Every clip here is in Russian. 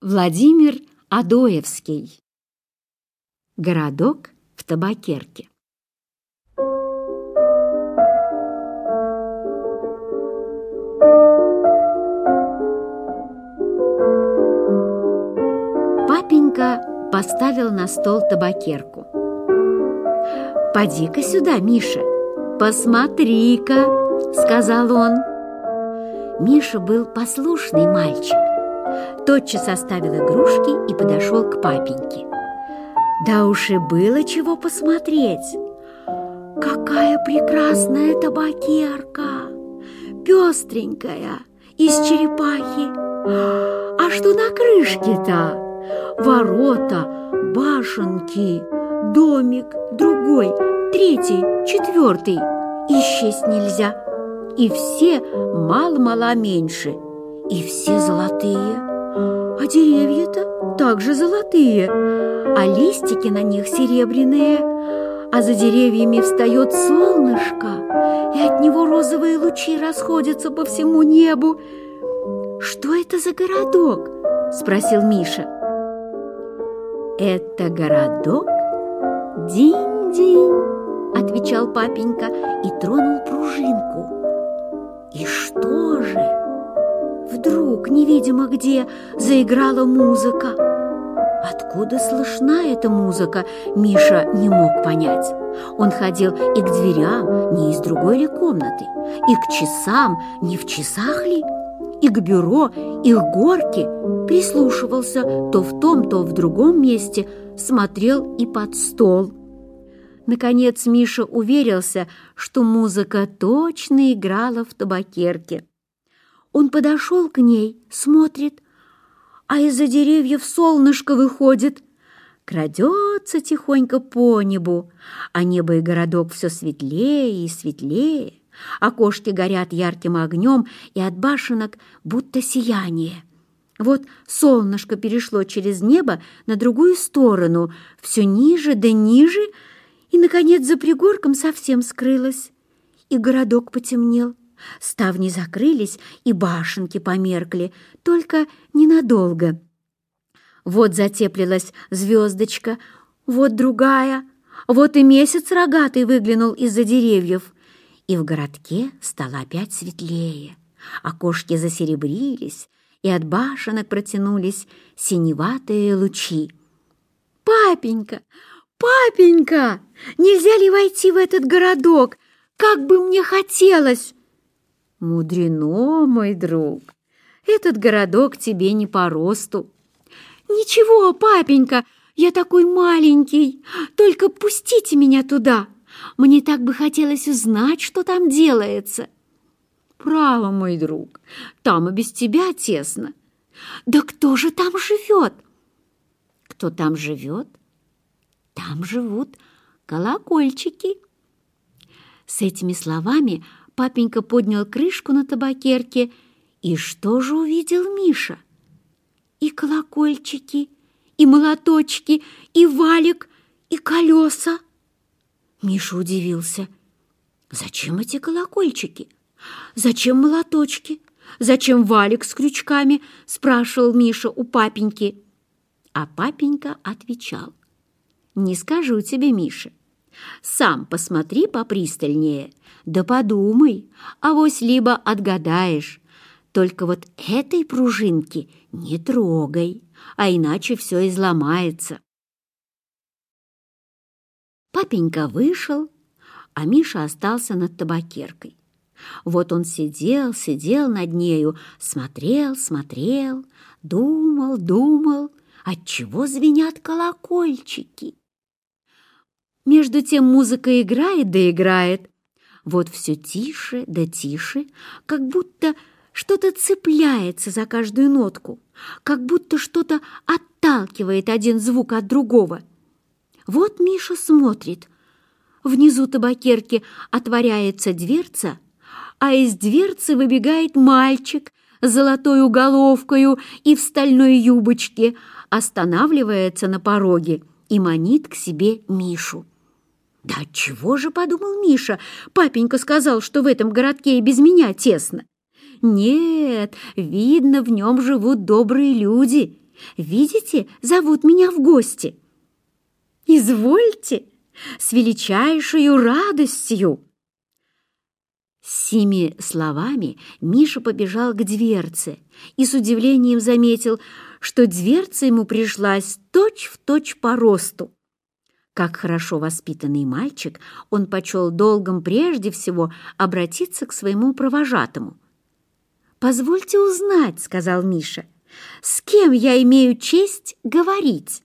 Владимир Адоевский. Городок в табакерке. Папенька поставил на стол табакерку. «Поди-ка сюда, Миша! Посмотри-ка!» — сказал он. Миша был послушный мальчик тотчас оставил игрушки и подошел к папеньке. Да уж и было чего посмотреть. Какая прекрасная табакерка! Пестренькая, из черепахи. А что на крышке-то? Ворота, башенки, домик, другой, третий, четвертый. Исчезнуть нельзя. И все мало-мало меньше – и все золотые. А деревья-то также золотые, вдруг, невидимо где, заиграла музыка. Откуда слышна эта музыка, Миша не мог понять. Он ходил и к дверям, не из другой ли комнаты, и к часам, не в часах ли, и к бюро, и к горке, прислушивался то в том, то в другом месте, смотрел и под стол. Наконец Миша уверился, что музыка точно играла в табакерке. Он подошел к ней, смотрит, а из-за деревьев солнышко выходит. Крадется тихонько по небу, а небо и городок все светлее и светлее. Окошки горят ярким огнем, и от башенок будто сияние. Вот солнышко перешло через небо на другую сторону, все ниже да ниже, и, наконец, за пригорком совсем скрылось, и городок потемнел ставни закрылись, и башенки померкли, только ненадолго. Вот затеплилась звездочка, вот другая, вот и месяц рогатый выглянул из-за деревьев. И в городке стало опять светлее. Окошки засеребрились, и от башенок протянулись синеватые лучи. «Папенька! Папенька! Нельзя ли войти в этот городок? Как бы мне хотелось!» Мудрено, мой друг, этот городок тебе не по росту. Ничего, папенька, я такой маленький, только пустите меня туда. Мне так бы хотелось узнать, что там делается. Право, мой друг, там и без тебя тесно. Да кто же там живет? Кто там живет? Там живут колокольчики. С этими словами Папенька поднял крышку на табакерке. И что же увидел Миша? И колокольчики, и молоточки, и валик, и колеса. Миша удивился. Зачем эти колокольчики? Зачем молоточки? Зачем валик с крючками? Спрашивал Миша у папеньки. А папенька отвечал. Не скажу тебе, Миша, сам посмотри попристальнее, да подумай, а вось либо отгадаешь. Только вот этой пружинки не трогай, а иначе все изломается. Папенька вышел, а Миша остался над табакеркой. Вот он сидел, сидел над нею, смотрел, смотрел, думал, думал, отчего звенят колокольчики. Между тем музыка играет да играет. Вот все тише да тише, как будто что-то цепляется за каждую нотку, как будто что-то отталкивает один звук от другого. Вот Миша смотрит. Внизу табакерки отворяется дверца, а из дверцы выбегает мальчик с золотой уголовкою и в стальной юбочке, останавливается на пороге и манит к себе Мишу. «Да чего же, — подумал Миша, — папенька сказал, что в этом городке и без меня тесно. Нет, видно, в нем живут добрые люди. Видите, зовут меня в гости». «Извольте, с величайшей радостью!» сими словами Миша побежал к дверце и с удивлением заметил, что дверца ему пришлась точь-в-точь точь по росту. Как хорошо воспитанный мальчик, он почел долгом прежде всего обратиться к своему провожатому. «Позвольте узнать», — сказал Миша, — «с кем я имею честь говорить?»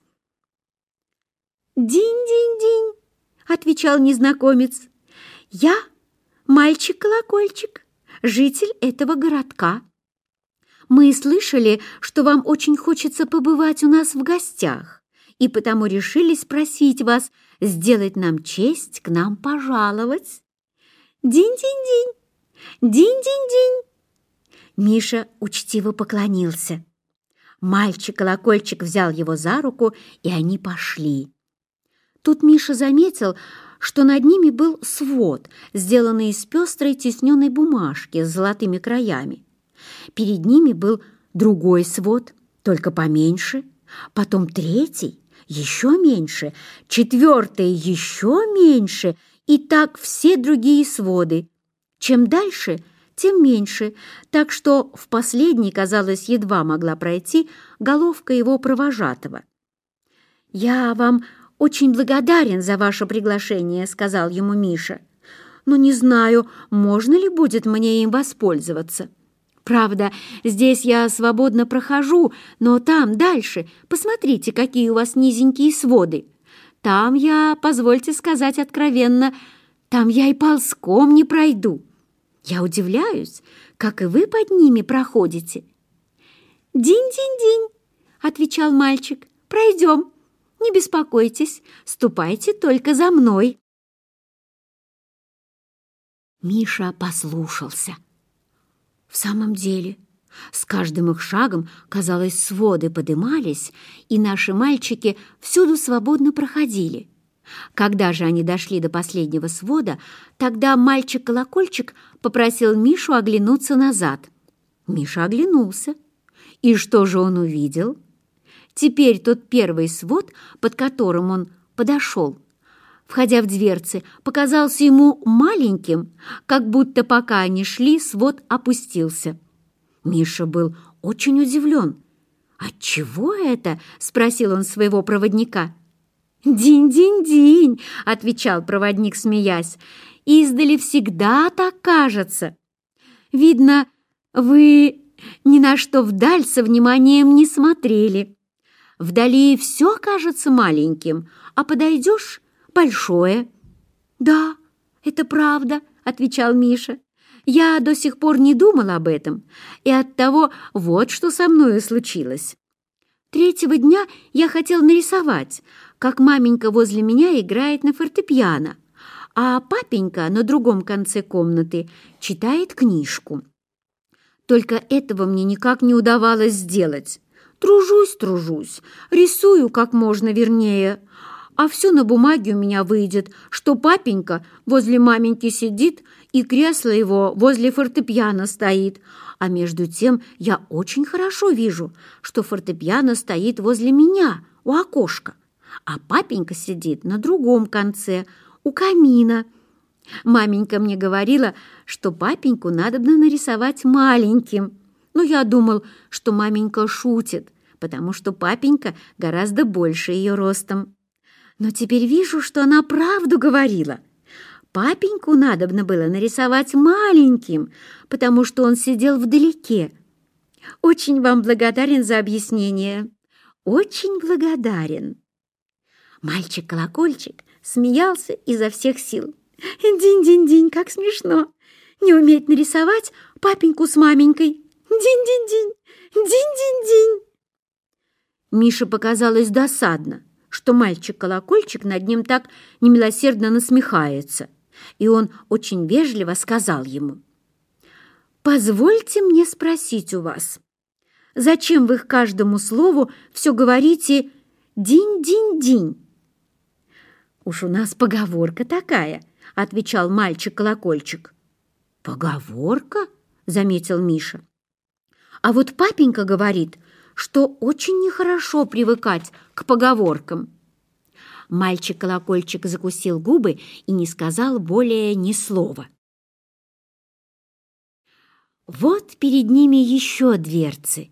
«Динь-динь-динь», — отвечал незнакомец, — «я мальчик-колокольчик, житель этого городка. Мы слышали, что вам очень хочется побывать у нас в гостях, и потому решили спросить вас, сделать нам честь к нам пожаловать. Динь-динь-динь! Динь-динь-динь!» Миша учтиво поклонился. Мальчик-колокольчик взял его за руку, и они пошли. Тут Миша заметил, что над ними был свод, сделанный из пестрой тесненной бумажки с золотыми краями. Перед ними был другой свод, только поменьше, потом третий, еще меньше, четвертое еще меньше, и так все другие своды. Чем дальше, тем меньше, так что в последний, казалось, едва могла пройти головка его провожатого. «Я вам очень благодарен за ваше приглашение», — сказал ему Миша. «Но не знаю, можно ли будет мне им воспользоваться». Правда, здесь я свободно прохожу, но там, дальше, посмотрите, какие у вас низенькие своды. Там я, позвольте сказать откровенно, там я и ползком не пройду. Я удивляюсь, как и вы под ними проходите». «Динь-динь-динь», — отвечал мальчик, — «пройдем. Не беспокойтесь, ступайте только за мной». Миша послушался. В самом деле, с каждым их шагом, казалось, своды подымались, и наши мальчики всюду свободно проходили. Когда же они дошли до последнего свода, тогда мальчик-колокольчик попросил Мишу оглянуться назад. Миша оглянулся. И что же он увидел? Теперь тот первый свод, под которым он подошел, входя в дверцы, показался ему маленьким, как будто пока они шли, свод опустился. Миша был очень удивлен. «Отчего это?» — спросил он своего проводника. «Динь-динь-динь!» — отвечал проводник, смеясь. «Издали всегда так кажется. Видно, вы ни на что вдаль со вниманием не смотрели. Вдали все кажется маленьким, а подойдешь большое». «Да, это правда», — отвечал Миша. «Я до сих пор не думал об этом, и оттого вот что со мною случилось. Третьего дня я хотел нарисовать, как маменька возле меня играет на фортепиано, а папенька на другом конце комнаты читает книжку. Только этого мне никак не удавалось сделать. Тружусь, тружусь, рисую как можно вернее, а все на бумаге у меня выйдет, что папенька возле маменьки сидит, и кресло его возле фортепиано стоит, а между тем я очень хорошо вижу, что фортепиано стоит возле меня, у окошка, а папенька сидит на другом конце, у камина. Маменька мне говорила, что папеньку надо бы нарисовать маленьким, но я думал, что маменька шутит, потому что папенька гораздо больше ее ростом. но теперь вижу, что она правду говорила. Папеньку надобно было нарисовать маленьким, потому что он сидел вдалеке. Очень вам благодарен за объяснение. Очень благодарен. Мальчик-колокольчик смеялся изо всех сил. Динь-динь-динь, как смешно. Не уметь нарисовать папеньку с маменькой. Динь-динь-динь, динь-динь-динь. Мише показалось досадно что мальчик-колокольчик над ним так немилосердно насмехается, и он очень вежливо сказал ему, «Позвольте мне спросить у вас, зачем вы к каждому слову все говорите «динь-динь-динь»?» «Уж у нас поговорка такая», — отвечал мальчик-колокольчик. «Поговорка?» — заметил Миша. «А вот папенька говорит, что очень нехорошо привыкать к поговоркам. Мальчик-колокольчик закусил губы и не сказал более ни слова. Вот перед ними еще дверцы.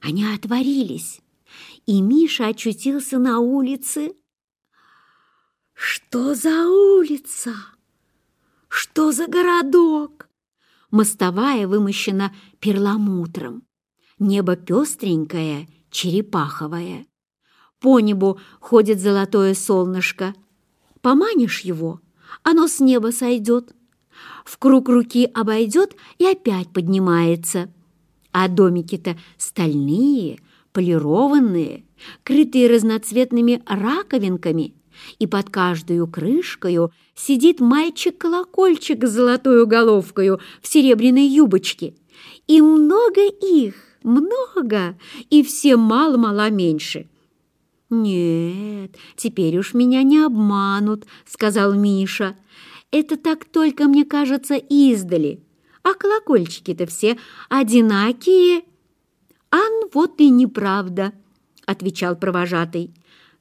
Они отворились, и Миша очутился на улице. Что за улица? Что за городок? Мостовая вымощена перламутром небо пестренькое, черепаховое. По небу ходит золотое солнышко. Поманишь его, оно с неба сойдет. В круг руки обойдет и опять поднимается. А домики-то стальные, полированные, крытые разноцветными раковинками, и под каждую крышкою сидит мальчик-колокольчик с золотой головкой в серебряной юбочке. И много их! много, и все мало-мало меньше». «Нет, теперь уж меня не обманут», — сказал Миша. «Это так только, мне кажется, издали. А колокольчики-то все одинакие». «Ан, вот и неправда», — отвечал провожатый.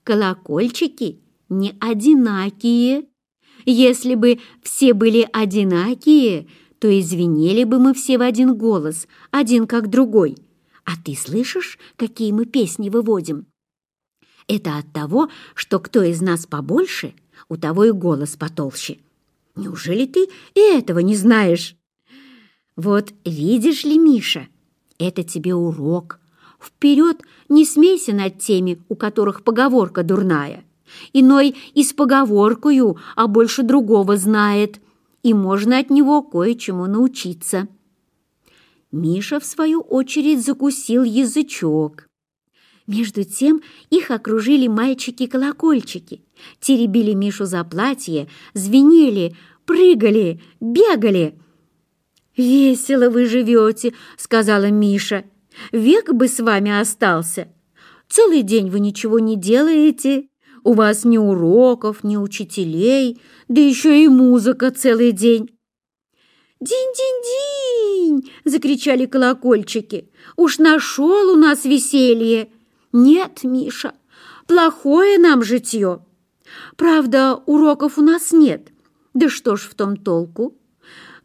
«Колокольчики не одинакие. Если бы все были одинакие, то извинили бы мы все в один голос, один как другой». А ты слышишь, какие мы песни выводим? Это от того, что кто из нас побольше, у того и голос потолще. Неужели ты и этого не знаешь? Вот видишь ли, Миша, это тебе урок. Вперед не смейся над теми, у которых поговорка дурная. Иной и с поговоркою, а больше другого знает, и можно от него кое-чему научиться». Миша, в свою очередь, закусил язычок. Между тем их окружили мальчики-колокольчики, теребили Мишу за платье, звенели, прыгали, бегали. «Весело вы живете», — сказала Миша. «Век бы с вами остался. Целый день вы ничего не делаете. У вас ни уроков, ни учителей, да еще и музыка целый день». «Динь-динь-динь!» день!» — закричали колокольчики. «Уж нашел у нас веселье!» «Нет, Миша, плохое нам житье!» «Правда, уроков у нас нет. Да что ж в том толку?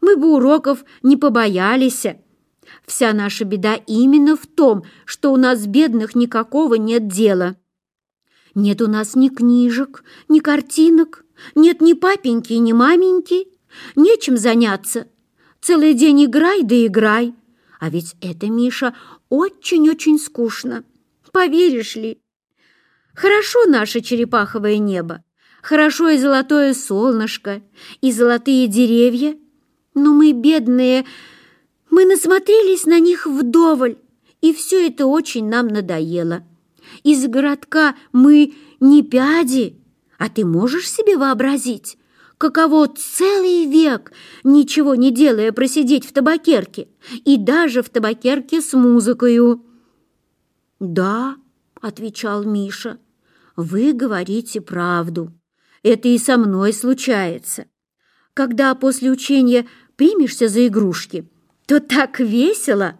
Мы бы уроков не побоялись!» Вся наша беда именно в том, что у нас бедных никакого нет дела. Нет у нас ни книжек, ни картинок, нет ни папеньки, ни маменьки. Нечем заняться, Целый день играй да играй. А ведь это, Миша, очень-очень скучно. Поверишь ли? Хорошо наше черепаховое небо, хорошо и золотое солнышко, и золотые деревья. Но мы, бедные, мы насмотрелись на них вдоволь, и все это очень нам надоело. Из городка мы не пяди, а ты можешь себе вообразить, каково целый век, ничего не делая, просидеть в табакерке, и даже в табакерке с музыкою». «Да», — отвечал Миша, — «вы говорите правду. Это и со мной случается. Когда после учения примешься за игрушки, то так весело,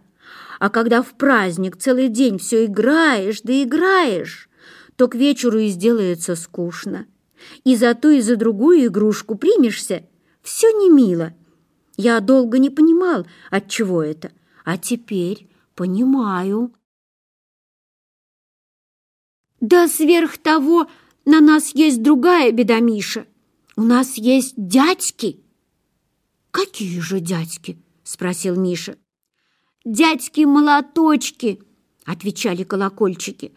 а когда в праздник целый день все играешь да играешь, то к вечеру и сделается скучно и за ту, и за другую игрушку примешься. Все не мило. Я долго не понимал, от чего это, а теперь понимаю. Да сверх того на нас есть другая беда, Миша. У нас есть дядьки. Какие же дядьки? Спросил Миша. Дядьки-молоточки, отвечали колокольчики.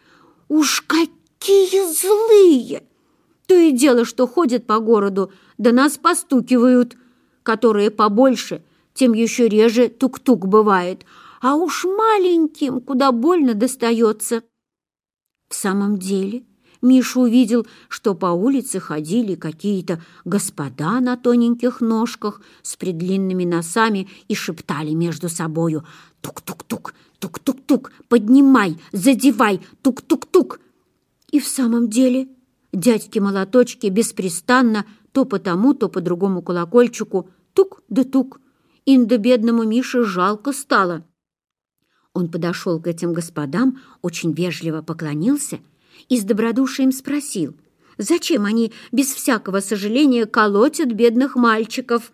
Уж какие злые! То и дело, что ходят по городу, да нас постукивают, которые побольше, тем еще реже тук-тук бывает, а уж маленьким куда больно достается. В самом деле Миша увидел, что по улице ходили какие-то господа на тоненьких ножках с предлинными носами и шептали между собою «Тук-тук-тук, тук-тук-тук, поднимай, задевай, тук-тук-тук». И в самом деле дядьки молоточки беспрестанно то по тому, то по другому колокольчику. Тук да тук. Инда бедному Мише жалко стало. Он подошел к этим господам, очень вежливо поклонился и с добродушием спросил, зачем они без всякого сожаления колотят бедных мальчиков.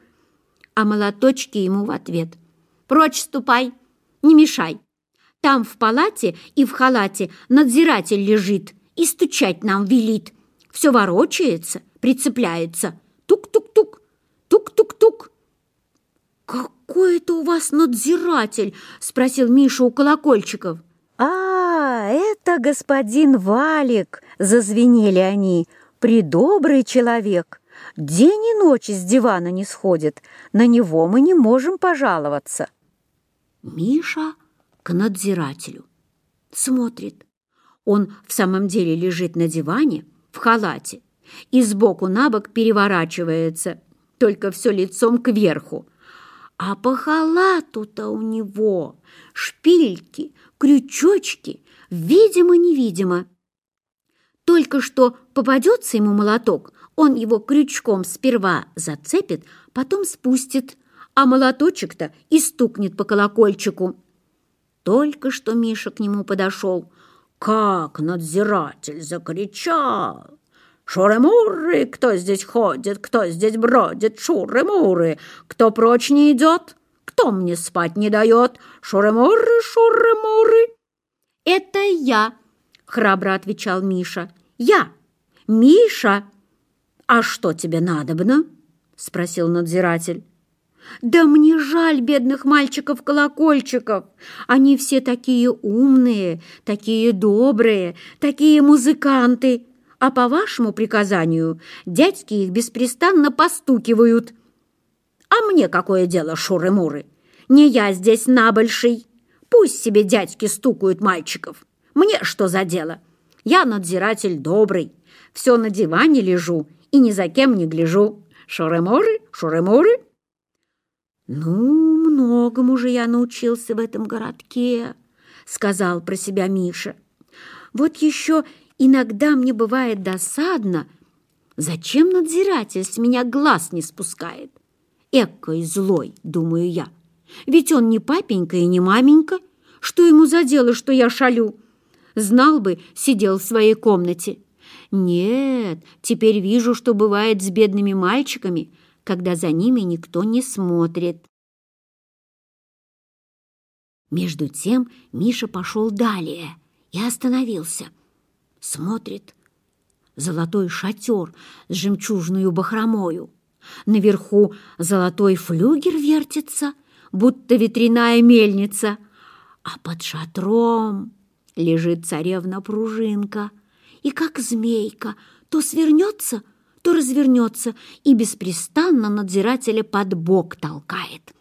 А молоточки ему в ответ. «Прочь ступай, не мешай. Там в палате и в халате надзиратель лежит и стучать нам велит» все ворочается, прицепляется. Тук-тук-тук, тук-тук-тук. «Какой это у вас надзиратель?» — спросил Миша у колокольчиков. «А, это господин Валик!» — зазвенели они. «Придобрый человек! День и ночь с дивана не сходит. На него мы не можем пожаловаться». Миша к надзирателю. Смотрит. Он в самом деле лежит на диване — в халате. И сбоку на бок переворачивается, только все лицом кверху. А по халату-то у него шпильки, крючочки, видимо-невидимо. Только что попадется ему молоток, он его крючком сперва зацепит, потом спустит, а молоточек-то и стукнет по колокольчику. Только что Миша к нему подошел – как надзиратель закричал! «Шуры-муры! Кто здесь ходит? Кто здесь бродит? Шуры-муры! Кто прочь не идет? Кто мне спать не дает? Шуры-муры, шуры-муры!» «Это я!» — храбро отвечал Миша. «Я! Миша!» «А что тебе надобно?» — спросил надзиратель. Да мне жаль бедных мальчиков-колокольчиков. Они все такие умные, такие добрые, такие музыканты. А по вашему приказанию дядьки их беспрестанно постукивают. А мне какое дело, шуры-муры? Не я здесь набольший. Пусть себе дядьки стукают мальчиков. Мне что за дело? Я надзиратель добрый. Все на диване лежу и ни за кем не гляжу. Шуры-муры, шуры-муры. «Ну, многому же я научился в этом городке», — сказал про себя Миша. «Вот еще Иногда мне бывает досадно, зачем надзиратель с меня глаз не спускает. Экой злой, думаю я. Ведь он не папенька и не маменька. Что ему за дело, что я шалю? Знал бы, сидел в своей комнате. Нет, теперь вижу, что бывает с бедными мальчиками, когда за ними никто не смотрит. Между тем Миша пошел далее и остановился. Смотрит. Золотой шатер с жемчужную бахромою. Наверху золотой флюгер вертится, будто ветряная мельница. А под шатром лежит царевна-пружинка. И как змейка то свернется, то развернется и беспрестанно надзирателя под бок толкает.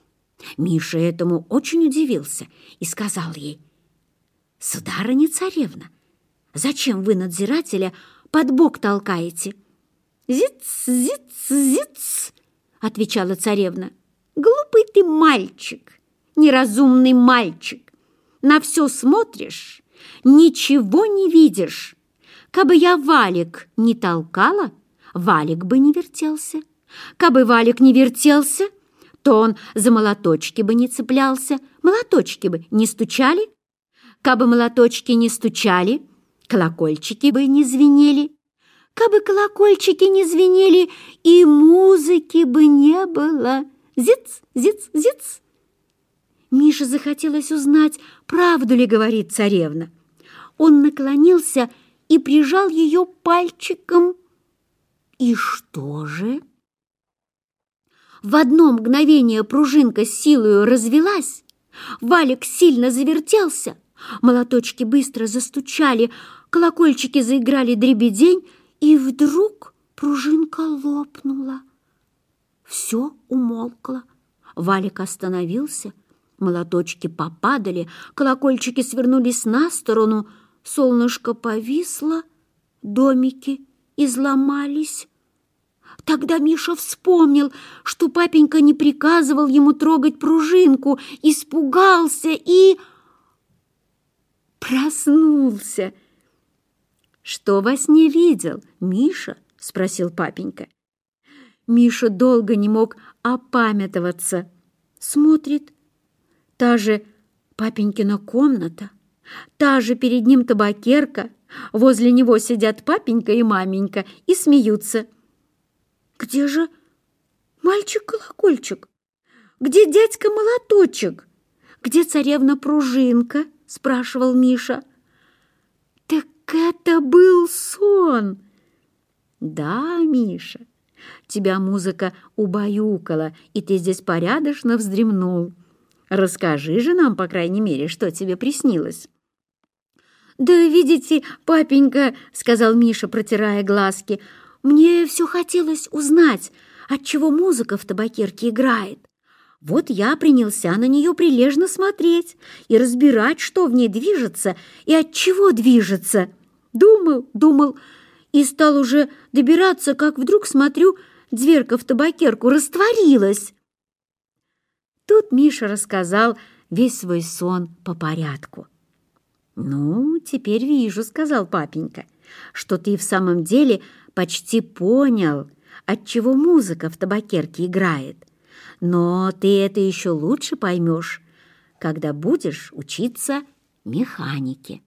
Миша этому очень удивился и сказал ей, «Сударыня-царевна, зачем вы надзирателя под бок толкаете?» «Зиц, зиц, зиц!» — отвечала царевна. «Глупый ты мальчик, неразумный мальчик. На все смотришь, ничего не видишь. Кабы я валик не толкала, — Валик бы не вертелся. Кабы Валик не вертелся, то он за молоточки бы не цеплялся, молоточки бы не стучали. Кабы молоточки не стучали, колокольчики бы не звенели. Кабы колокольчики не звенели, и музыки бы не было. Зиц, зиц, зиц. Мише захотелось узнать, правду ли говорит царевна. Он наклонился и прижал ее пальчиком «И что же?» В одно мгновение пружинка силою развелась, валик сильно завертелся, молоточки быстро застучали, колокольчики заиграли дребедень, и вдруг пружинка лопнула. Все умолкло. Валик остановился, молоточки попадали, колокольчики свернулись на сторону, солнышко повисло, домики изломались. Тогда Миша вспомнил, что папенька не приказывал ему трогать пружинку, испугался и... проснулся. «Что во сне видел, Миша?» — спросил папенька. Миша долго не мог опамятоваться. Смотрит. Та же папенькина комната, та же перед ним табакерка, Возле него сидят папенька и маменька и смеются. «Где же мальчик-колокольчик? Где дядька-молоточек? Где царевна-пружинка?» — спрашивал Миша. «Так это был сон!» «Да, Миша, тебя музыка убаюкала, и ты здесь порядочно вздремнул. Расскажи же нам, по крайней мере, что тебе приснилось». «Да, видите, папенька», — сказал Миша, протирая глазки, — «мне все хотелось узнать, отчего музыка в табакерке играет. Вот я принялся на нее прилежно смотреть и разбирать, что в ней движется и от чего движется. Думал, думал, и стал уже добираться, как вдруг смотрю, дверка в табакерку растворилась». Тут Миша рассказал весь свой сон по порядку. «Ну, теперь вижу», — сказал папенька, «что ты в самом деле почти понял, отчего музыка в табакерке играет. Но ты это еще лучше поймешь, когда будешь учиться механике».